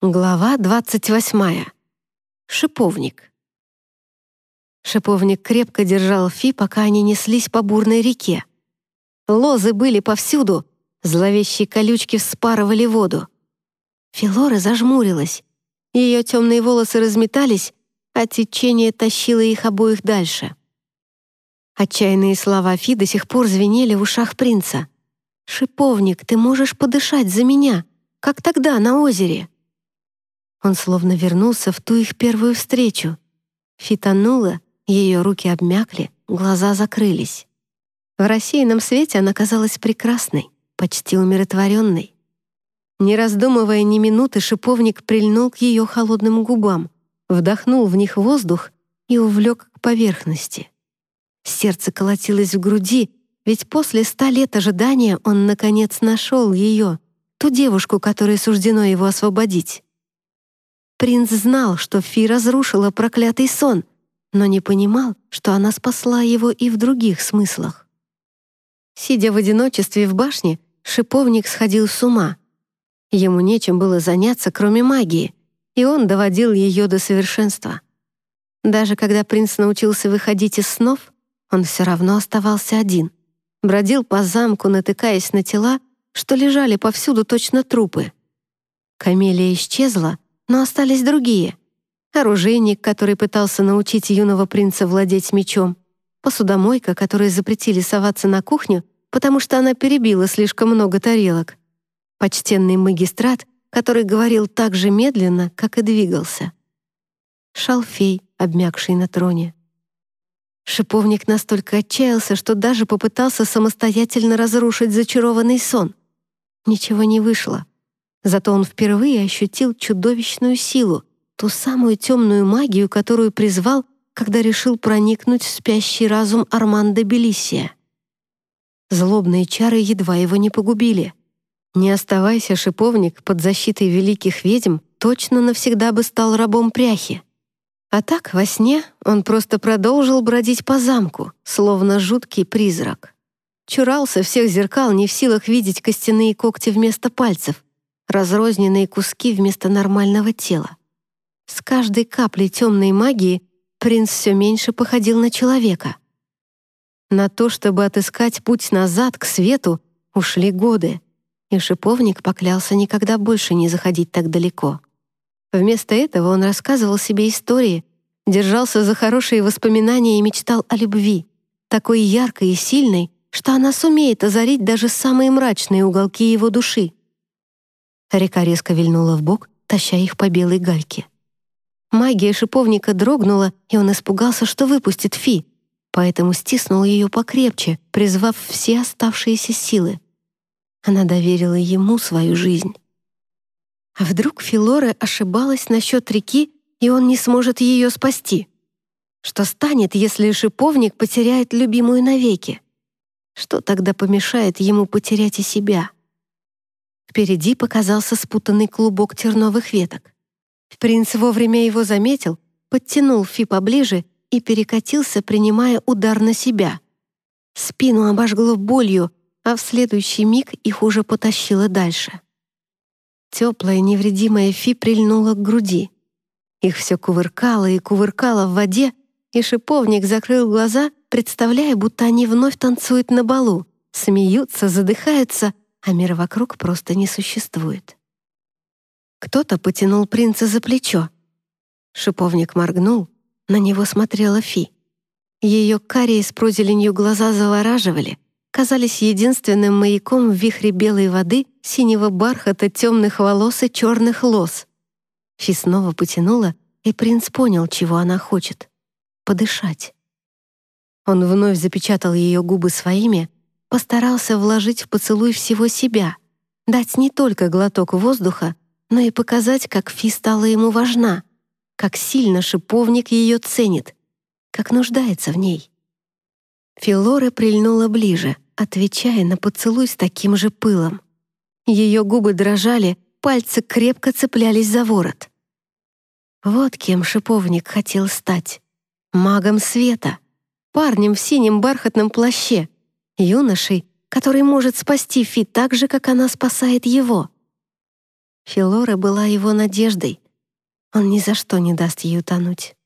Глава 28. Шиповник. Шиповник крепко держал Фи, пока они неслись по бурной реке. Лозы были повсюду, зловещие колючки вспарывали воду. Филора зажмурилась. Ее темные волосы разметались, а течение тащило их обоих дальше. Отчаянные слова Фи до сих пор звенели в ушах принца. «Шиповник, ты можешь подышать за меня, как тогда на озере?» Он словно вернулся в ту их первую встречу. Фитанула, ее руки обмякли, глаза закрылись. В рассеянном свете она казалась прекрасной, почти умиротворенной. Не раздумывая ни минуты, шиповник прильнул к ее холодным губам, вдохнул в них воздух и увлек к поверхности. Сердце колотилось в груди, ведь после ста лет ожидания он, наконец, нашел ее, ту девушку, которой суждено его освободить. Принц знал, что Фи разрушила проклятый сон, но не понимал, что она спасла его и в других смыслах. Сидя в одиночестве в башне, шиповник сходил с ума. Ему нечем было заняться, кроме магии, и он доводил ее до совершенства. Даже когда принц научился выходить из снов, он все равно оставался один. Бродил по замку, натыкаясь на тела, что лежали повсюду точно трупы. Камелия исчезла, но остались другие. Оружейник, который пытался научить юного принца владеть мечом, посудомойка, которой запретили соваться на кухню, потому что она перебила слишком много тарелок, почтенный магистрат, который говорил так же медленно, как и двигался. Шалфей, обмякший на троне. Шиповник настолько отчаялся, что даже попытался самостоятельно разрушить зачарованный сон. Ничего не вышло. Зато он впервые ощутил чудовищную силу, ту самую темную магию, которую призвал, когда решил проникнуть в спящий разум Армандо Белисия. Злобные чары едва его не погубили. Не оставайся, шиповник, под защитой великих ведьм, точно навсегда бы стал рабом пряхи. А так, во сне он просто продолжил бродить по замку, словно жуткий призрак. Чурался всех зеркал, не в силах видеть костяные когти вместо пальцев, разрозненные куски вместо нормального тела. С каждой каплей темной магии принц все меньше походил на человека. На то, чтобы отыскать путь назад к свету, ушли годы, и шиповник поклялся никогда больше не заходить так далеко. Вместо этого он рассказывал себе истории, держался за хорошие воспоминания и мечтал о любви, такой яркой и сильной, что она сумеет озарить даже самые мрачные уголки его души. Река резко вильнула в бок, таща их по белой гальке. Магия шиповника дрогнула, и он испугался, что выпустит Фи, поэтому стиснул ее покрепче, призвав все оставшиеся силы. Она доверила ему свою жизнь. А вдруг Филора ошибалась насчет реки, и он не сможет ее спасти? Что станет, если шиповник потеряет любимую навеки? Что тогда помешает ему потерять и себя? Впереди показался спутанный клубок терновых веток. Принц вовремя его заметил, подтянул Фи поближе и перекатился, принимая удар на себя. Спину обожгло болью, а в следующий миг их уже потащило дальше. Теплая невредимая Фи прильнула к груди. Их все кувыркало и кувыркало в воде, и шиповник закрыл глаза, представляя, будто они вновь танцуют на балу, смеются, задыхаются, а мир вокруг просто не существует. Кто-то потянул принца за плечо. Шиповник моргнул, на него смотрела Фи. Ее карие с прозеленью глаза завораживали, казались единственным маяком в вихре белой воды, синего бархата, темных волос и черных лос. Фи снова потянула, и принц понял, чего она хочет — подышать. Он вновь запечатал ее губы своими, постарался вложить в поцелуй всего себя, дать не только глоток воздуха, но и показать, как Фи стала ему важна, как сильно шиповник ее ценит, как нуждается в ней. Филора прильнула ближе, отвечая на поцелуй с таким же пылом. Ее губы дрожали, пальцы крепко цеплялись за ворот. Вот кем шиповник хотел стать. Магом света, парнем в синем бархатном плаще — юношей, который может спасти Фи так же, как она спасает его. Филора была его надеждой. Он ни за что не даст ей утонуть.